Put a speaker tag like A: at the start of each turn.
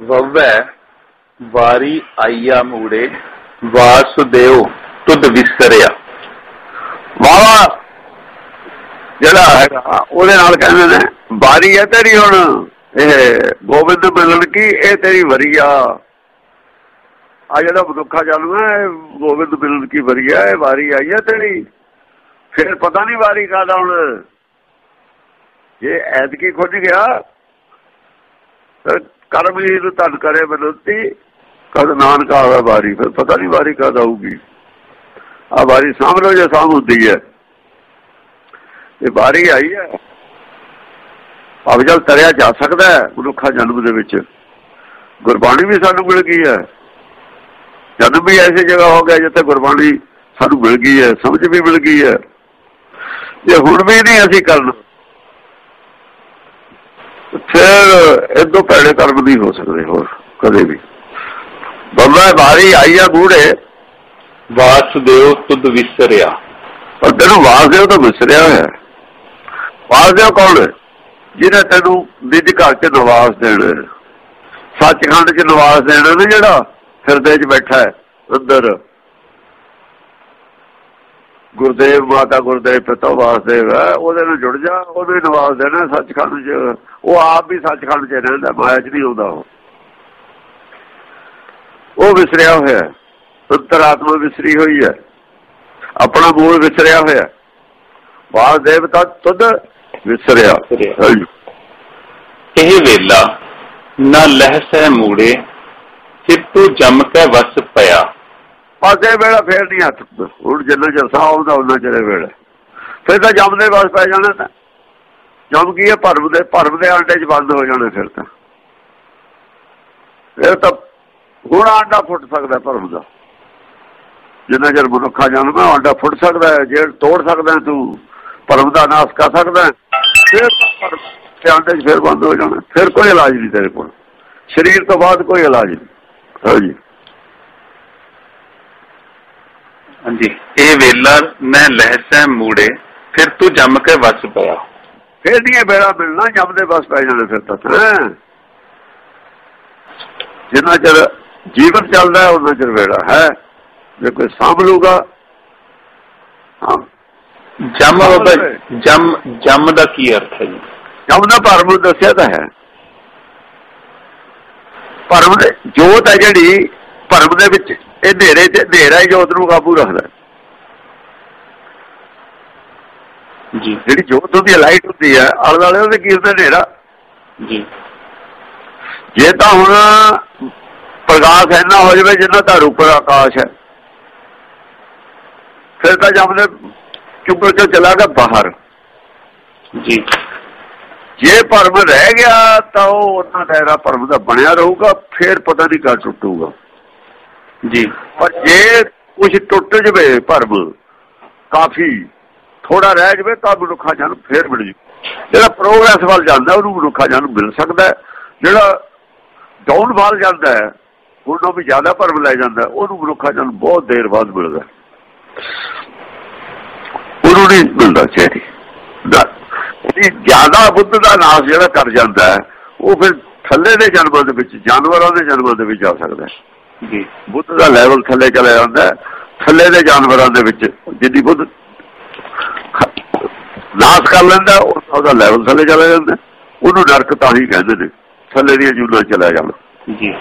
A: ਵਵੈ ਵਾਰੀ ਆਈਆ ਮੂੜੇ ਵਾਸੁਦੇਵ ਤੁਧ ਵਿਸਰਿਆ।
B: ਵਾਵਾ ਜਿਹੜਾ ਹੈਗਾ, ਉਹਦੇ ਨਾਲ ਕਹਿੰਦੇ ਨੇ ਬਾਰੀ ਹੈ ਤੇਰੀ ਹੁਣ, ਇਹ ਗੋਬਿੰਦ ਮਿਲਣ ਕੀ, ਇਹ ਤੇਰੀ ਵਰੀਆ ਆ। ਜਿਹੜਾ ਮਨੁੱਖਾ ਚਾਲੂ ਹੈ, ਇਹ ਗੋਬਿੰਦ ਮਿਲਣ ਕੀ ਵਰੀਆ ਇਹ ਵਾਰੀ ਆਈ ਹੈ ਤੇਰੀ। ਫਿਰ ਪਤਾ ਨਹੀਂ ਵਾਰੀ ਕਾਦਾ ਹੁਣ। ਜੇ ਐਤਕੀ ਖੁੱਜ ਗਿਆ ਕਰਮ ਹੀ ਨੂੰ ਧਨ ਕਰੇ ਬਨੁੱਤੀ ਕਦ ਨਾਨਕ ਆਵੇ ਵਾਰੀ, ਫਿਰ ਪਤਾ ਨਹੀਂ ਵਾਰੀ ਕਦ ਆਊਗੀ। ਆ ਵਾਰੀ ਸਾਂਭ ਲਓ ਜੇ ਸਾਂਭ ਹੁੰਦੀ ਹੈ। ਇਹ ਵਾਰੀ ਆਈ ਹੈ। ਭਾਵੇਂ ਜਲ ਤਰਿਆ ਜਾ ਸਕਦਾ ਹੈ ਮਨੁੱਖਾ ਜਨਮ ਦੇ ਵਿੱਚ। ਗੁਰਬਾਣੀ ਵੀ ਸਾਨੂੰ ਮਿਲ ਗਈ ਹੈ। ਜਨਮ ਵੀ ਐਸੀ ਜਗ੍ਹਾ ਹੋ ਗਿਆ ਜਿੱਥੇ ਗੁਰਬਾਣੀ ਸਾਨੂੰ ਮਿਲ ਗਈ ਹੈ, ਸਮਝ ਵੀ ਮਿਲ ਗਈ ਹੈ। ਜੇ ਹੁਣ ਵੀ ਨਹੀਂ ਅਸੀਂ ਕਰਨਾ ਫਿਰ ਇਦੋਂ ਪੈੜੇ ਕਰਮ ਨਹੀਂ ਹੋ ਸਕਦੇ ਹੋਰ ਕਦੇ ਵੀ। ਬੰਦਾ ਵਾਰੀ ਆਈ ਆ ਬੂੜੇ।
A: ਵਾਸੁਦੇਵ ਤੁਧ ਵਿਸਰਿਆ।
B: ਪਰ ਤੈਨੂੰ ਵਾਸਦੇਵ ਤਾਂ ਵਿਸਰਿਆ ਹੋਇਆ ਵਾਸਦੇਵ ਕੌਣ ਹੈ? ਜਿਹਨੇ ਤੈਨੂੰ ਨਿਜ ਘਰ ਚ ਨਿਵਾਸ ਦੇਣਾ। ਸੱਚਖੰਡ ਚ ਨਿਵਾਸ ਦੇਣਾ ਨਾ ਜਿਹੜਾ ਹਿਰਦੇ ਚ ਬੈਠਾ ਹੈ ਅੰਦਰ। ਗੁਰਦੇਵ ਮਾਤਾ ਗੁਰਦੇਵ ਪਿਤਾ ਵਾਸਦੇਵ ਹੈ ਉਹਦੇ ਨਾਲ ਜੁੜ ਜਾ ਉਹਦੇ ਨਿਵਾਸ ਦੇਣਾ ਸੱਚਖੰਡ ਚ। ਉਹ ਆਪ ਵੀ ਸੱਚਖੰਡ ਚ ਰਹਿੰਦਾ ਮਾਇਆ ਚ ਨਹੀਂ ਆਉਂਦਾ ਉਹ। ਉਹ ਵਿਸਰਿਆ ਹੋਇਆ ਹੈ ਅੰਤਰਾਤਮਾ ਵਿਸਰੀ ਹੋਈ ਹੈ। ਆਪਣਾ ਮੂਲ ਵਿਸਰਿਆ ਹੋਇਆ ਵਾਸਦੇਵ ਤਾਂ ਤੁਧ ਵਿਸਰਿਆ।
A: ਇਹ ਵੇਲਾ ਨਾ ਲਹਿਸੈ ਮੂੜੇ ਚਿੱਤੂ ਜਮ ਕੇ ਵਸ ਪਿਆ।
B: ਪਾਸੇ ਵੇਲਾ ਫੇਰ ਨਹੀਂ ਹੱਥ ਹੁਣ ਜਿੰਨਾ ਚਿਰ ਸਾਹ ਆਉਂਦਾ ਉਹਨਾਂ ਚਿਰ ਵੇਲਾ। ਫਿਰ ਤਾਂ ਜਮ ਦੇ ਵਾਸ ਪੈ ਜਾਣਾ ਤਾਂ। ਜਮ ਕੀ ਹੈ? ਭਰਮ ਦੇ ਭਰਮ ਦੇ ਆਂਡੇ 'ਚ ਬੰਦ ਹੋ ਜਾਣਾ ਫਿਰ ਤਾਂ। ਫਿਰ ਤਾਂ ਹੁਣ ਆਂਡਾ ਫੁੱਟ ਸਕਦਾ ਭਰਮ ਦਾ। ਜਿੰਨਾ ਚਿਰ ਮਨੁੱਖਾ ਜਨਮ ਹੈ, ਆਂਡਾ ਫੁੱਟ ਸਕਦਾ ਹੈ। ਜੇ ਤੋੜ ਸਕਦਾ ਤੂੰ, ਭਰਮ ਦਾ ਨਾਸ਼ ਕਰ ਸਕਦਾ ਫਿਰ ਭਰਮ ਦੇ ਆਂਡੇ 'ਚ ਫਿਰ ਬੰਦ ਹੋ ਜਾਣਾ। ਫਿਰ ਕੋਈ ਇਲਾਜ ਨਹੀਂ ਤੇਰੇ ਕੋਲ। ਸਰੀਰ ਤੋਂ ਬਾਅਦ ਕੋਈ ਇਲਾਜ ਨਹੀਂ। ਹਾਂਜੀ।
A: ਹਾਂਜੀ। ਇਹ ਵੇਲਾ ਮੈਂ ਲਹਿਸੈ ਮੂੜੇ ਫਿਰ ਤੂੰ ਜਮ ਕੇ ਵਸ ਪਿਆ।
B: ਫੇਰ ਨਹੀਂ ਇਹ ਵੇਲਾ ਮਿਲਣਾ ਜਮ ਦੇ ਬਸ ਪੈ ਜਾਣਾ ਫਿਰ ਤਾਂ। ਜਿੰਨਾ ਚਿਰ ਜੀਵਨ ਚੱਲਦਾ ਹੈ ਉਹਨਾਂ ਚਿਰ ਵੇਲਾ ਹੈ। ਜੇ ਕੋਈ ਸਾਂਭ ਲੂਗਾ
A: ਜਮ ਬਾਬਾ ਜਮ ਜਮ ਦਾ ਕੀ ਅਰਥ ਹੈ ਜੀ?
B: ਜਮ ਦਾ ਭਰਮ ਦੱਸਿਆ ਤਾਂ ਹੈ। ਭਰਮ ਦੇ ਜੋਤ ਹੈ ਜਿਹੜੀ ਭਰਮ ਦੇ ਵਿੱਚ। ਇਹ ਹਨੇਰੇ ਤੇ ਹਨੇਰਾ ਹੀ ਜੋਤ ਨੂੰ ਕਾਬੂ ਰੱਖਦਾ।
A: ਜੀ।
B: ਜਿਹੜੀ ਜੋਤ ਹੁੰਦੀ ਹੈ ਲਾਈਟ ਹੁੰਦੀ ਹੈ ਆਲੇ ਦੁਆਲੇ ਉਹਦੇ ਕੀ ਹੁੰਦਾ ਹਨੇਰਾ
A: ਜੀ।
B: ਜੇ ਤਾਂ ਹੁਣ ਪ੍ਰਕਾਸ਼ ਇੰਨਾ ਹੋ ਜਾਵੇ ਜਿੰਨਾ ਤਾਂ ਉੱਪਰ ਆਕਾਸ਼ ਹੈ। ਫਿਰ ਤਾਂ ਜਦ ਦੇ ਚੁੱਪਰ ਚੋਂ ਚਲਾ ਗਿਆ ਬਾਹਰ।
A: ਜੀ।
B: ਜੇ ਭਰਮ ਰਹਿ ਗਿਆ ਤਾਂ ਉਹ ਉਹਨਾਂ ਦਾਇਰਾ ਭਰਮ ਦਾ ਬਣਿਆ ਰਹੂਗਾ ਫਿਰ ਪਤਾ ਨਹੀਂ ਕਦ ਟੁੱਟੂਗਾ।
A: ਜੀ।
B: ਪਰ ਜੇ ਕੁਝ ਟੁੱਟ ਜਵੇ ਭਰਮ, ਕਾਫੀ ਥੋੜਾ ਰਹਿ ਜਵੇ, ਤਾਂ ਮਨੁੱਖਾ ਜਨ ਫੇਰ ਮਿਲ ਜੂ। ਜਿਹੜਾ ਪ੍ਰੋਗਰੈਸ ਵੱਲ ਜਾਂਦਾ, ਉਹਨੂੰ ਮਨੁੱਖਾ ਜਨ ਮਿਲ ਸਕਦਾ ਜਿਹੜਾ ਡਾਊਨ ਵੱਲ ਜਾਂਦਾ ਹੈ, ਉਹਨੂੰ ਵੀ ਜ਼ਿਆਦਾ ਭਰਮ ਲੈ ਜਾਂਦਾ ਉਹਨੂੰ ਮਨੁੱਖਾ ਜਨ ਬਹੁਤ ਦੇਰ ਬਾਅਦ ਮਿਲਦਾ ਹੈ। ਉਹਨੂੰ ਨਹੀਂ ਮਿਲਦਾ ਚੇਰੀ ਇਹ ਜ਼ਿਆਦਾ ਬੁੱਧ ਦਾ ਨਾਸ ਜਿਹੜਾ ਕਰ ਜਾਂਦਾ ਹੈ, ਉਹ ਫਿਰ ਥੱਲੇ ਦੇ ਜਨਮ ਦੇ ਵਿੱਚ, ਜਾਨਵਰਾਂ ਦੇ ਜਨਮ ਦੇ ਵਿੱਚ ਜਾ ਸਕਦਾ ਹੈ।
A: ਜੀ।
B: ਬੁੱਧ ਦਾ ਲੈਵਲ ਥੱਲੇ ਚਲਾ ਜਾਂਦਾ ਥੱਲੇ ਦੇ ਜਾਨਵਰਾਂ ਦੇ ਵਿੱਚ ਜਿੱਦੀ ਬੁੱਧ ਨਾਸ ਕਰ ਲੈਂਦਾ ਉਹ- ਉਹਦਾ ਲੈਵਲ ਥੱਲੇ ਚਲਾ ਜਾਂਦਾ ਉਹਨੂੰ ਨਰਕ ਤਾਂ ਹੀ ਕਹਿੰਦੇ ਨੇ। ਥੱਲੇ ਦੀਆਂ ਜੂਨਾਂ ਚਲਾ ਜਾਣਾ
A: ਜੀ।